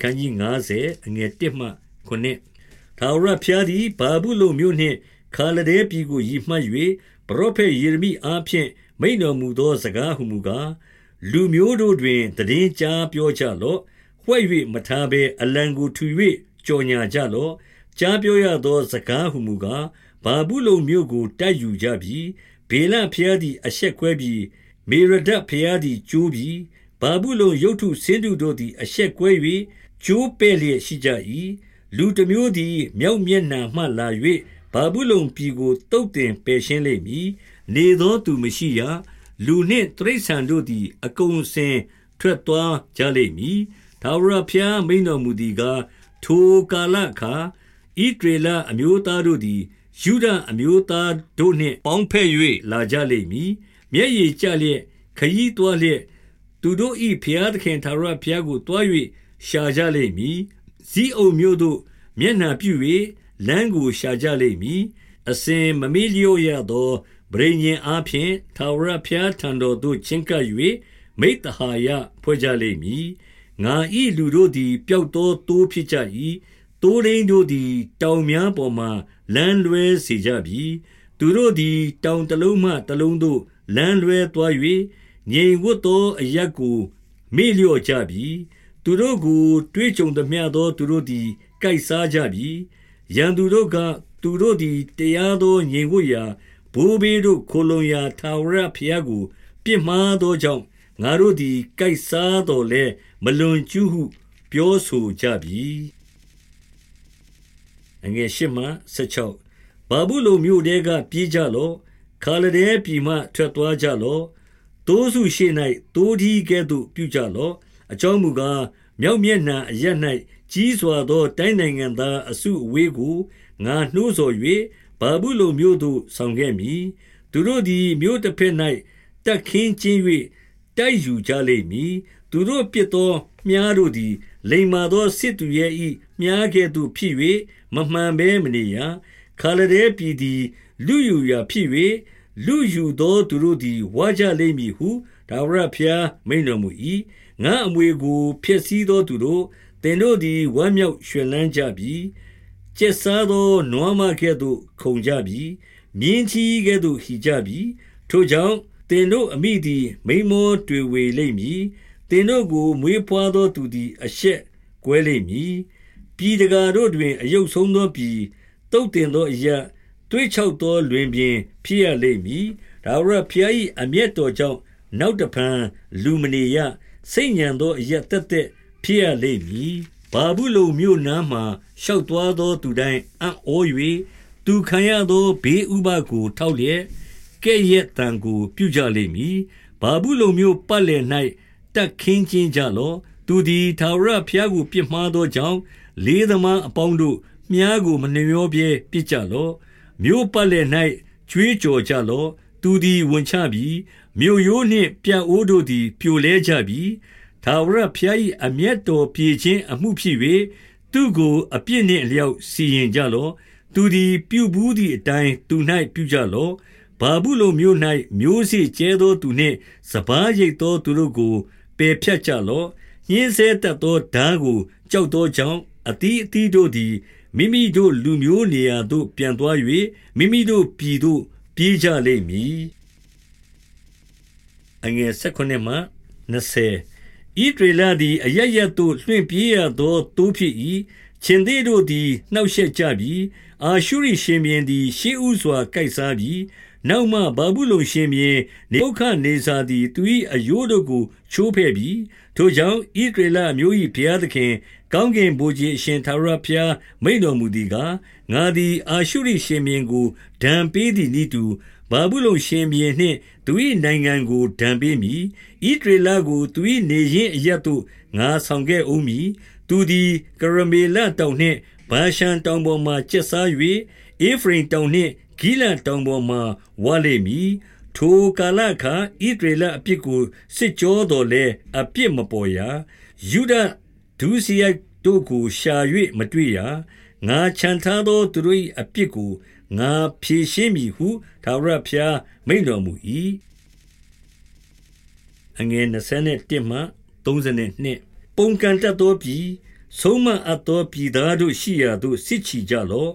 ခန်းကြီး90အငယ်1မှ9ထာဝရဘုရားသည်ဘာဘူးလုံမြို့နှင့်ခါလဒဲပြည်ကိုရည်မှတ်၍ပရောဖက်ယေရမိအားဖြင့်မိန်တော်မူသောစကားဟုမူကားလူမျိုးတို့တွင်တည်င်းကြားပြောကြလော့ဖွဲ့၍မထားဘဲအလံကိုထူ၍ကြော်ညာကြလော့ကြားပြောရသောစကားဟုမူကားဘာဘူးလုံမြို့ကိုတိုက်ယူကြပြီဘေလဖျားသည်အဆက်ခွဲပြီးမေရဒဖျားသည်ကျိုးပြီးဘာဘူးလုံရုတ်ထုဆင်းတုတို့သည်အဆက်ကွဲ၍ ကျိုးပဲ့လျက်ရှိကြ၏လူတစ်မျိုးသည်မြောက်မျက်နှာမှလာ၍ဘာဘူးလုံပြည်ကိုတုတ်တင်ပယ်ရှင်းလိမ့်မည်နေသောသူမရှိရလူနှင့်တိရစ္ဆာန်တို့သည်အကုန်စင်ထွက်သွားကြလိမ့်မည်သာဝရဖျားမိန်တော်မူသည်ကားထိုကာလအခါဣဒေလအမျိုးသားတို့သည်ယူဒအမျိုးသားတို့နှင့်ပေါင်းဖက်၍လာကြလိမ့်မည်မျက်ရည်ကျလျက်ခရီးသွားလျက်သူတို့၏ဖျားသခင်သာရဖျားကိုတွား၍ ရှာကြလိမ့်မည်ဇီးအုံမျိုးတို့ မျက်နှာပြု၍လမ်းကိုရှာကြလိမ့်မည်အစဉ်မမေ့လျော့ရသောဗြိဉ္ဉ်အားဖြင့်သာဝရဖျားထံတော်သို့ချဉ်ကပ်၍မိတ္တဟာယဖွဲ့ကြလိမ့်မည်ငါဤလူတို့သည်ပျောက်သောတိုးဖြစ်ကြ၏တိုးရင်းတို့သည် တောင်များပေါ်မှလမ်းလွဲစေကြပြီသူတို့သည်တောင်တလုံးမှတလုံးသို့လမ်းလွဲသွား၍ငြိမ်ဝတ်သောအရက်ကိုမေ့လျော့ကြပြီ သူတို့ကို တွေးကြုံသမျှသော သူတို့သည်ကိုက်စားကြပြီရန်သူတို့က သူတို့သည်တရားသောငြိမ်ဝတ်ရာဘိုးဘေးတို့ခိုလုံရာထာဝရဘုရားကို ပြစ်မှားသောကြောင့်ငါတို့သည်ကိုက်စားတော်လဲမလွန်ကျူးဟု ပြောဆိုကြပြီအငယ်ရှမှ16ဘာဘူးလုံမြို့တဲကပြေးကြလော့ခါလဒဲပြည်မှထွက်သွားကြလော့တိုးစုရှိ၌တိုးဒီကဲ့သို့ပြုကြလော့ အကြောင်းမူကားမြောက်မျက်နှာအရ၌ကြီးစွာသော တိုင်းနိုင်ငံသားအစုအဝေးကိုငါနှိုးဆော်၍ဘာဘူးလုံမြို့သို့ဆောင်ခဲ့မည်သူတို့သည်မြို့တစ်ဖက်၌တက်ခင်းချင်း၍တိုက်ယူကြလိမ့်မည်သူတို့ပြစ်သောမြားတို့သည် လိမ္မာသောစစ်သူရဲ့ဤမြားကဲ့သို့ဖြစ်၍မမှန်ဘဲမနေရခါလဒဲပြည်သည် လူယူရာဖြစ်၍လူယူသောသူတို့သည်ဝါကြလိမ့်မည်ဟုဒါဝရဖျားမိန်တော်မူ၏ ငါအမွေကိုဖျက်ဆီးသောသူတို့သင်တို့သည်ဝမ်းမြောက်ရွှင်လန်းကြပြီကျက်စားသောနွားမကဲ့သို့ခုန်ကြပြီမြင်းကြီးကဲ့သို့ဟီကြပြီထိုကြောင့်သင်တို့အမိသည်မိမောတွေဝေလိမ့်မည်သင်တို့ကိုမွေးဖွားသောသူသည်အရှက်ကွဲလိမ့်မည်ပြည်တကာတို့တွင်အယုတ်ဆုံးသောပြည်တုတ်တင်သောအရာတွေးချောက်သောလွင်ပြင်ဖြစ်ရလိမ့်မည်ဒါဝရဖျား၏အမျက်တော်ကြောင့်နောက်တဖန်လူမနေရ စိတ်ညံသောအရာတက်တက်ဖြစ်ရလိမ့်မည်ဘာဘူးလုံမြို့နားမှရှောက်သွားသောသူတိုင်းအံ့ဩ၍သူခံရသောဘေးဥပကို ထောက်လျက်ကဲ့ရဲ့တံကိုပြုကြလိမ့်မည်ဘာဘူးလုံမြို့ပတ်လည်၌တက်ခင်းချင်းကြလော့သူသည်သာဝရဖျားကိုပြစ်မှားသောကြောင့်လေးသမားအပေါင်းတို့မြားကိုမနှမျောပြဲပြစ်ကြလော့မြို့ပတ်လည်၌ကျွေးကြော်ကြလော့ သူသည်ဝန်ချပြီးမြို့ရိုးနှင့်ပြအိုးတို့သည် ပြိုလဲကြပြီးထာဝရဘုရား၏အမျက်တော်ပြေခြင်းအမှုဖြစ်၍သူကိုအပြစ်နှင့်အလျောက်စီရင်ကြလော့သူသည်ပြုဘူးသည့်အတိုင်းသူ၌ပြုကြလော့ဘာဘူးလုံမြို့၌မျိုးစေ့ကျဲသောသူနှင့်စပားရိတ်သောသူတို့ကိုပယ်ဖြတ်ကြလော့ညင်းဆဲတတ်သောဓာကို ကြောက်သောကြောင့်အသီးအသီးတို့သည်မိမိတို့လူမျိုးနေရာသို့ပြန်သွား၍မိမိတို့ပြည်သို့ ပြေးကြလိမ့်မည်အငယ်16မှ20ဣဒရလသည်အရရတ်သို့လွှင့်ပြေးရသောတိုးဖြစ်၏ရှင်သေးတို့သည်နှောက်ရှက်ကြပြီးအာရှုရိရှင်ဘီရင်သည်ရှေးဥစွာကိုက်စားပြီးနောက်မှဘာဘူးလုံရှင်ဘီရင်နေုခနေစာသည်သူ၏အယိုးတို့ကိုချိုးဖဲ့ပြီးထိုကြောင့်ဣဒရလမျိုး၏ဘုရားသခင် ကောင်းကင်ဘုရားရှင်သာရဘုရားမိန်တော်မူသည်ကား ငါသည် အာရှုရိရှင်ဘီရင်ကိုဒဏ်ပေးသည်နည်းတူဘာဘူးလုံရှင်ဘီရင်နှင့်သူ၏နိုင်ငံကိုဒဏ်ပေးမည်ဣဒရေလကိုသူ၏နေရင်းအရတ်သို့ငါဆောင်ခဲ့ဦးမည်သူသည်ကရမေလတောင်နှင့်ဘာရှန်တောင်ပေါ်မှကျက်စား၍အေဖရင်တောင်နှင့်ဂိလန်တောင်ပေါ်မှဝါလိမ့်မည်ထိုကာလအခါဣဒရေလအပြစ်ကိုစစ်ကြောတော်လဲအပြစ်မပေါ်ရယူဒဒုစရိုက်တို့ကိုရှာ၍မတွေ့ရ ငါခြံထားသောသူတို့၏အပြစ်ကိုငါဖြေရှင်းမည်ဟုသာရဖျားမိန်တော်မူ၏အငယ်21မှ32ပုံကန်တတ်သောပြည်ဆုံးမအပ်သောပြည်သားတို့ရှိရာသို့စစ်ချီကြလော့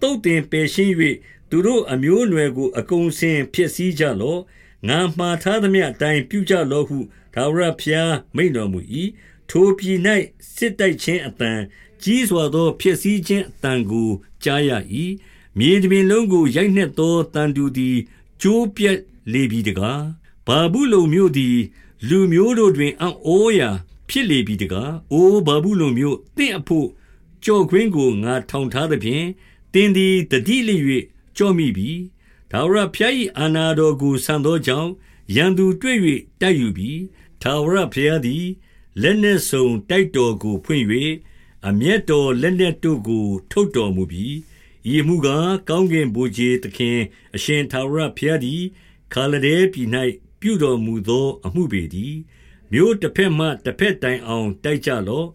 တုတ်တင်ပယ်ရှင်း၍သူတို့အမျိုးအနွယ်ကိုအကုန်စင်ဖြစ်စည်းကြလော့ငါမှားထားသမျှအတိုင်းပြုကြလော့ဟုဒါဝရဖျားမိန်တော်မူ၏ ထိုပြည်၌စစ်တိုက်ခြင်းအတန်ကြီးစွာသော ဖြစ်စည်းခြင်းအတန်ကိုကြားရ၏မြေတပြင်လုံးကိုရိုက်နှက်သောတန်တူသည်ကျိုးပြက်လေပြီတကားဘာဘူးလုံမြို့သည် လူမျိုးတို့တွင်အံ့ဩရာဖြစ်လေပြီတကားအိုဘာဘူးလုံမြို့တင့်အဖို့ကြော်ခွင်းကိုငါထောင်ထားသဖြင့်တင်းသည်တတိလိ၍ကြော့မိပြီဒါဝရဖျား၏အာနာတော်ကိုဆန်သောကြောင့်ရန်သူတွေ့၍တိုက်ယူပြီဒါဝရဖျားသည် လက်နှင့်ဆုံတိုက်တော်ကိုဖွင့်၍အမျက်တော်လက်နှင့်တို့ကို ထုတ်တော်မူပြီဤမှုကားကောင်းကင်ဘုရားသခင် အရှင်သာရဖျားသည်ခါလဒဲပြည်၌ပြုတော်မူသော အမှုပေသည်မြို့တစ်ဖက်မှတစ်ဖက်တိုင်အောင်တိုက်ကြလော့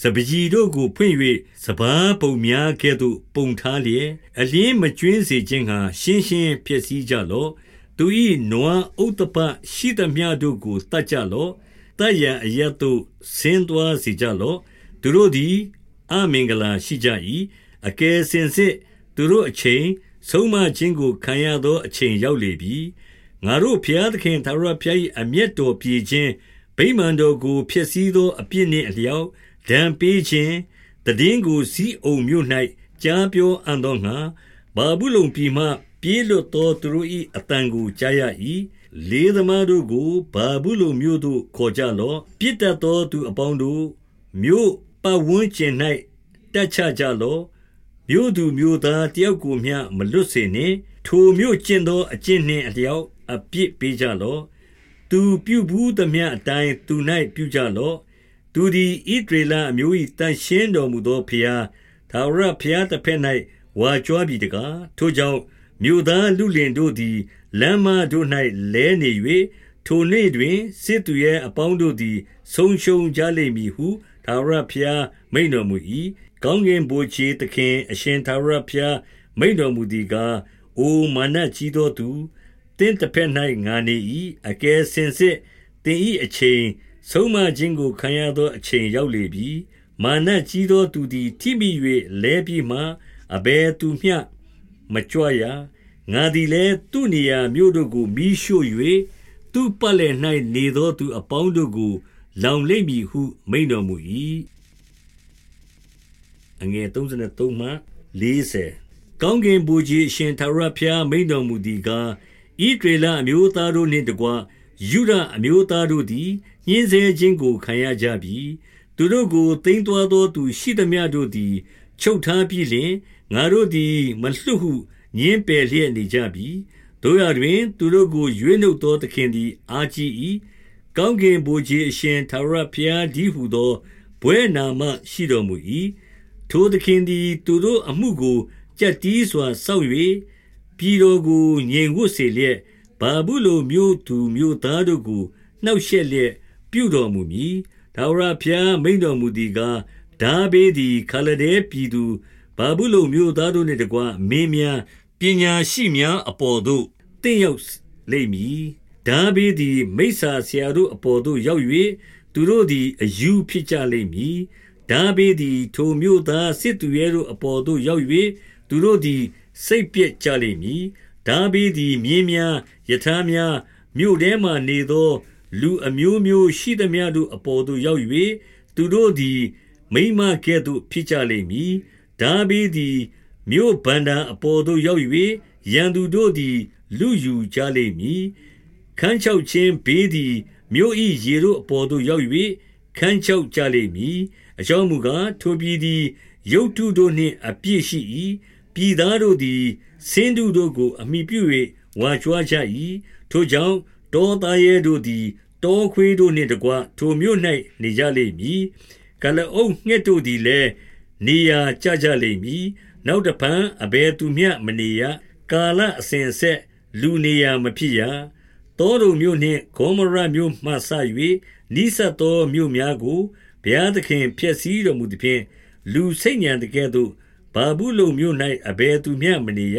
စပကြီးတို့ကိုဖွင့်၍စပားပုံများကဲ့သို့ ပုံထားလျက်အလင်းမကျွင်းစေခြင်းဟာရှင်းရှင်းဖြစ်စည်းကြလော့သူ၏နွားဥတ္တပရှိသမျှတို့ကိုတတ်ကြလော့ တတ်ရန်အရတ်သို့ဆင်းသွားစေကြလော့သူတို့သည်အမင်္ဂလာရှိကြ၏အကယ်စင်စစ်သူတို့အချိန်ဆုံးမခြင်းကိုခံရသောအချိန်ရောက်လေပြီငါတို့ဖျားသခင်သာရဖျား၏အမျက်တော်ပြေခြင်းဗိမာန်တော်ကိုဖျက်ဆီးသောအပြစ်နှင့်အလျောက်ဒဏ်ပေးခြင်းတည်င်းကိုစီးအုံမြို့၌ကြားပြောအံ့သောငါဘာဘူးလုံပြည်မှ ပြေးလွတ်သောသူတို့၏အတန်ကိုကြားရ၏ လေးသမားတို့ကိုဘာဘူးလုံမြို့သို့ခေါ်ကြလော့ပြစ်တတ်သောသူအပေါင်းတို့မြို့ပတ်ဝန်းကျင်၌တက်ချကြလော့မြို့သူမြို့သားတယောက်ကိုမျှမလွတ်စေနှင့်ထိုမြို့ကျင့်သောအကျင့်နှင့်အလျောက်အပြစ်ပေးကြလော့သူပြုဘူးသမျှအတိုင်းသူ၌ပြုကြလော့သူသည်ဣဒရေလအမျိုး၏တန်ရှင်းတော်မူသောဖျားသာဝရဖျားတစ်ဖက်၌ဝါကြွားပြီတကားထိုကြောင့်မြို့သားလူလင်တို့သည် လမ်းမတို့၌လဲနေ၍ထိုနေ့တွင်စစ်သူရဲ့အပေါင်းတို့သည် ဆုံးရှုံးကြလိမ့်မည်ဟုသာဝရဖျားမိန်တော်မူ၏ကောင်းကင်ဘုရားသခင်အရှင်သာဝရဖျားမိန်တော်မူသည်ကားအိုမာနကြီးသောသူတင်းတစ်ဖက်၌ငါနေ၏အကယ်စင်စစ်တင်း၏အချိန်ဆုံးမခြင်းကိုခံရသောအချိန်ရောက်လေပြီမာနကြီးသောသူသည်ထိမိ၍လဲပြီးမှအဘယ်သူမျှမကြွရ ငါသည်လည်းသူ့နေရာမြို့တို့ကိုမိရှို့၍သူ့ပတ်လည်၌နေသောသူအပေါင်းတို့ကို လောင်လိမ့်မည်ဟုမိန်တော်မူ၏အငယ်33မှ40ကောင်းကင်ဘုရားရှင်သာရဖျားမိန်တော်မူသည်ကားဣဒေလအမျိုးသားတို့နှင့်တကွယုဒအမျိုးသားတို့သည်ညှင်းဆဲခြင်းကိုခံရကြပြီသူတို့ကိုသိမ်းသွားသောသူရှိသမျှတို့သည် ချုပ်ထားပြီးလျှင်ငါတို့သည်မလွတ်ဟု ညင်းပယ်လျက်နေကြပြီတို့ရတွင် သူတို့ကိုရွေးနှုတ်သောသခင်သည် အာကြီး၏ကောင်းကင်ဘုရားအရှင်သာရဖျားဒီဟုသောဘွဲနာမရှိတော်မူ၏ထိုသခင်သည် သူတို့အမှုကိုကြက်တီးစွာစောက်၍ပြည်တော်ကိုငြိမ်ဝတ်စေလျက်ဘာဘူးလိုမျိုးသူမျိုးသားတို့ကိုနှောက်ရှက်လျက်ပြုတော်မူမည်ဒါဝရဖျားမိန်တော်မူသည်ကားဒါဘေးသည်ခလဒဲပြည်သူဘာဘူးလုံမျိုးသားတို့နှင့်တကွမင်းများ ပညာရှိများအပေါ်သို့တင့်ရောက်လိမ့်မည်ဒါဘေးသည်မိစ္ဆာဆရာတို့အပေါ်သို့ရောက်၍သူတို့သည်အယူဖြစ်ကြလိမ့်မည်ဒါဘေးသည်ထိုမျိုးသားစစ်သူရဲတို့အပေါ်သို့ရောက်၍သူတို့သည်စိတ်ပြက်ကြလိမ့်မည်ဒါဘေးသည်မြင်းများယထာများမြို့ထဲမှနေသော လူအမျိုးမျိုးရှိသမျှတို့အပေါ်သို့ရောက်၍သူတို့သည်မိမကဲ့သို့ဖြစ်ကြလိမ့်မည်ဒါဘေးသည် မြို့ဗန္ဒာအပေါ်သို့ရောက်၍ရန်သူတို့သည် လူယူကြလိမ့်မည်ခန်းချောက်ခြင်းဘေးသည်မြို့၏ရေတို့အပေါ်သို့ရောက်၍ခန်းချောက်ကြလိမ့်မည်အကြောင်းမူကားထိုပြည်သည်ရုတ်တုတို့နှင့်အပြည့်ရှိ၏ပြည်သားတို့သည်ဆင်းတုတို့ကို အမိပြု၍ဝါကြွားကြ၏ထိုကြောင့်တောသားရဲတို့သည်တောခွေးတို့နှင့်တကွထိုမြို့၌နေကြလိမ့်မည်ကလအုပ်ငှက်တို့သည်လည်းနေရာကျကြလိမ့်မည် နောက်တဖန်အဘယ်သူမျှမနေရကာလအစဉ်ဆက်လူနေရာမဖြစ်ရတောတို့မြို့နှင့်ဂေါမရမြို့မှဆ၍နိစတ်သောမြို့များကိုဘုရားသခင်ဖျက်ဆီးတော်မူသည်ဖြင့်လူစိတ်ညံတကဲ့သို့ဘာဘူးလုံမြို့၌အဘယ်သူမျှမနေရ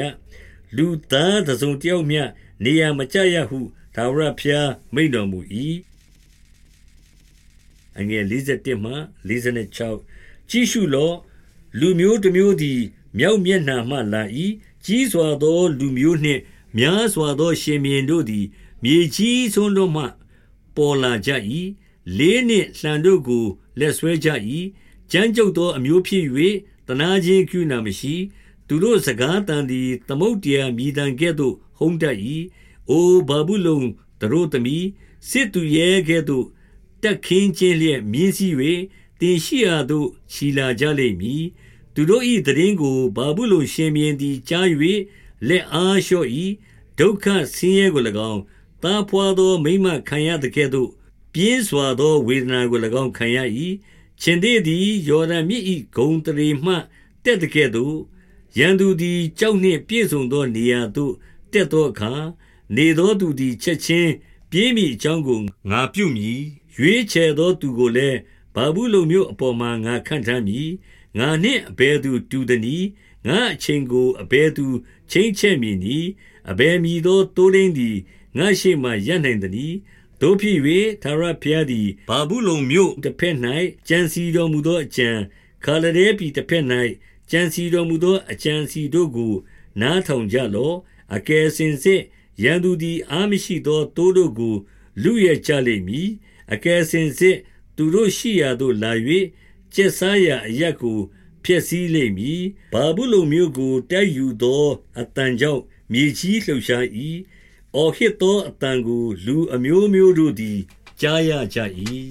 လူသားတစုံတယောက်မျှနေရာမကျရဟုသာဝရဖျားမိန်တော်မူ၏အငယ်51မှ56ကြည့်ရှုလော့လူမျိုးတစ်မျိုးသည် မြောက်မျက်နှာမှလာ၏ကြီးစွာသော လူမျိုးနှင့်များစွာသော ရှင်မြင်းတို့သည် မြေကြီးစွန်းတို့မှ ပေါ်လာကြ၏လေးနှင့်လှံတို့ကိုလက်ဆွဲကြ၏ကြမ်းကြုတ်သောအမျိုးဖြစ်၍တနာခြင်းကုနာမရှိသူတို့စကားတန်သည်သမုတ်တရားမြည်တံကဲ့သို့ ဟုံးတတ်၏အိုဘာဘူးလုံတို့သမီးစစ်သူရဲ့ကဲ့သို့တက်ခင်းခြင်းလျက်မြင်းစည်း၍တင်ရှိရာသို့ခြီလာကြလိမ့်မည် သူတို့၏တရင်ကိုဘာဘူးလုံရှင်မြင်းသည်ကြား၍လက်အားလျှော့၏ဒုက္ခဆင်းရဲကို၎င်းတာဖွာသောမိမခံရတဲ့ကဲ့သို့ပြင်းစွာသောဝေဒနာကို၎င်းခံရ၏ရှင်သေးသည်ယော်ဒန်မြစ်၏ဂုံတရီမှတက်တဲ့ကဲ့သို့ရန်သူသည်ကြောက်နှင့်ပြည့်စုံသောနေရာသို့တက်သောအခါနေသောသူသည်ချက်ချင်းပြေးမိအကြောင်းကိုငါပြုမည်ရွေးချယ်သောသူကိုလည်းဘာဘူးလုံမျိုးအပေါ်မှာငါခန့်ထားမည် ငါနှင့်အဘယ်သူတူသည်ငါအချိန်ကိုအဘယ်သူချင်းချက်မည်နီအဘယ်မည်သောတိုးရင်းသည်ငါရှိမှရပ်နိုင်သည်တို့ဖြစ်၍သာရဖျားသည်ဘာဘူးလုံမျိုးတစ်ဖက်၌ကြံစီတော်မူသောအကြံခါလရဲပြည်တစ်ဖက်၌ကြံစီတော်မူသောအကြံစီတို့ကိုနားထောင်ကြလော့အကယ်စင်စစ်ရန်သူသည်အာမရှိသောတိုးတို့ကို လူရဲ့ကြလိမ့်မည်အကယ်စင်စစ်သူတို့ရှိရာသို့လာ၍ ကျက်စားရာအရက်ကိုဖျက်ဆီးလိမ့်မည်ဘာဘူးလုံမျိုးကိုတိုက်ယူသောအတန်ကြောင့်မြေကြီးလှုပ်ရှား၏အော်ဟစ်သောအတန်ကို လူအမျိုးမျိုးတို့သည်ကြားရကြ၏